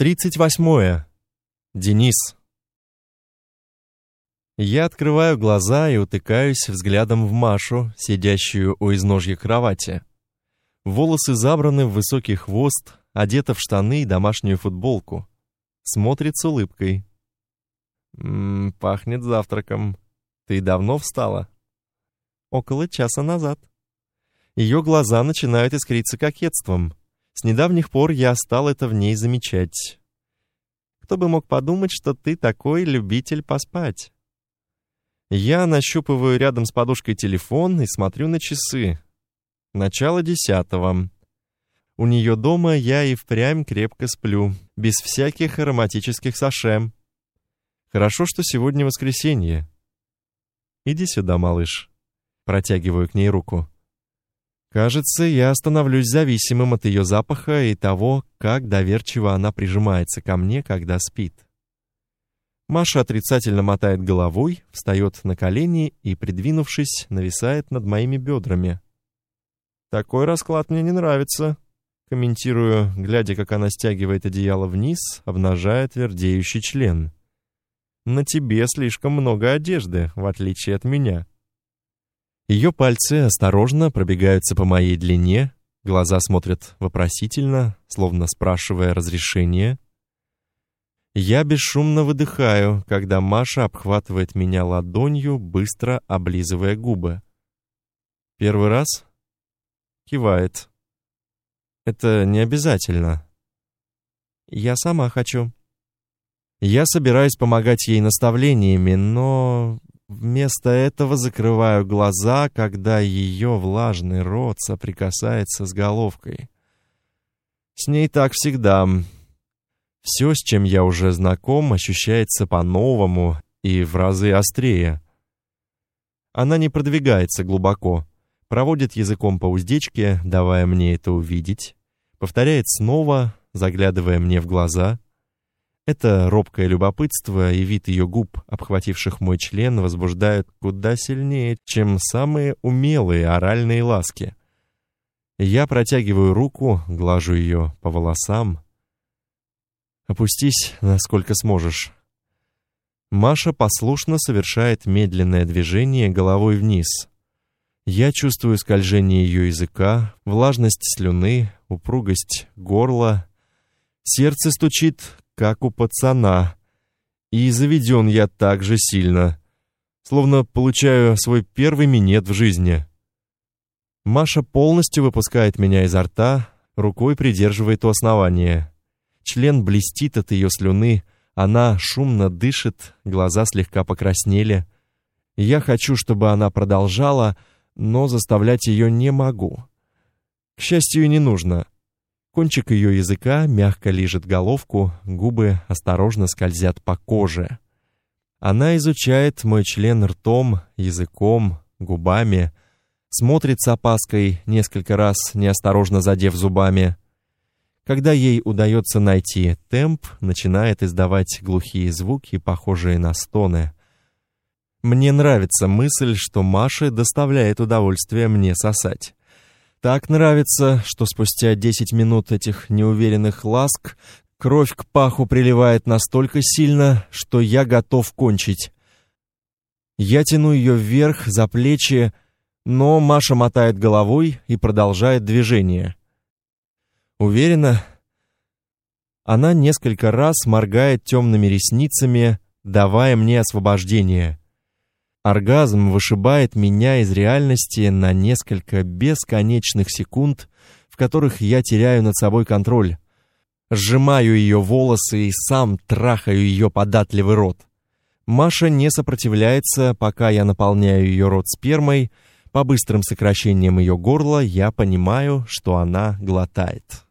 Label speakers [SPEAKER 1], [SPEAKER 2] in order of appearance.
[SPEAKER 1] Тридцать восьмое. Денис. Я открываю глаза и утыкаюсь взглядом в Машу, сидящую у изножья кровати. Волосы забраны в высокий хвост, одета в штаны и домашнюю футболку. Смотрит с улыбкой. «М -м, пахнет завтраком. Ты давно встала?» «Около часа назад». Ее глаза начинают искриться кокетством. С недавних пор я стал это в ней замечать. Кто бы мог подумать, что ты такой любитель поспать? Я нащупываю рядом с подушкой телефон и смотрю на часы. Начало десятого. У нее дома я и впрямь крепко сплю, без всяких ароматических саше. Хорошо, что сегодня воскресенье. Иди сюда, малыш. Протягиваю к ней руку. Кажется, я становлюсь зависимым от ее запаха и того, как доверчиво она прижимается ко мне, когда спит. Маша отрицательно мотает головой, встает на колени и, придвинувшись, нависает над моими бедрами. Такой расклад мне не нравится, комментирую, глядя, как она стягивает одеяло вниз, обнажая твердеющий член. На тебе слишком много одежды, в отличие от меня. Ее пальцы осторожно пробегаются по моей длине, глаза смотрят вопросительно, словно спрашивая разрешения. Я бесшумно выдыхаю, когда Маша обхватывает меня ладонью, быстро облизывая губы. Первый раз кивает. Это не обязательно. Я сама хочу. Я собираюсь помогать ей наставлениями, но Вместо этого закрываю глаза, когда ее влажный рот соприкасается с головкой. С ней так всегда. Все, с чем я уже знаком, ощущается по-новому и в разы острее. Она не продвигается глубоко, проводит языком по уздечке, давая мне это увидеть, повторяет снова, заглядывая мне в глаза — это робкое любопытство и вид ее губ, обхвативших мой член, возбуждают куда сильнее, чем самые умелые оральные ласки. Я протягиваю руку, глажу ее по волосам. Опустись, насколько сможешь. Маша послушно совершает медленное движение головой вниз. Я чувствую скольжение ее языка, влажность слюны, упругость горла. Сердце стучит, как у пацана. И заведен я так же сильно, словно получаю свой первый минет в жизни. Маша полностью выпускает меня изо рта, рукой придерживает у основания. Член блестит от ее слюны, она шумно дышит, глаза слегка покраснели. Я хочу, чтобы она продолжала, но заставлять ее не могу. К счастью, не нужно. Кончик ее языка мягко лижет головку, губы осторожно скользят по коже. Она изучает мой член ртом, языком, губами, смотрит с опаской, несколько раз неосторожно задев зубами. Когда ей удается найти темп, начинает издавать глухие звуки, похожие на стоны. Мне нравится мысль, что Маше доставляет удовольствие мне сосать. Так нравится, что спустя 10 минут этих неуверенных ласк кровь к паху приливает настолько сильно, что я готов кончить. Я тяну ее вверх за плечи, но Маша мотает головой и продолжает движение. Уверена, она несколько раз моргает темными ресницами, давая мне освобождение. Оргазм вышибает меня из реальности на несколько бесконечных секунд, в которых я теряю над собой контроль. Сжимаю ее волосы и сам трахаю ее податливый рот. Маша не сопротивляется, пока я наполняю ее рот спермой. По быстрым сокращениям ее горла я понимаю, что она глотает.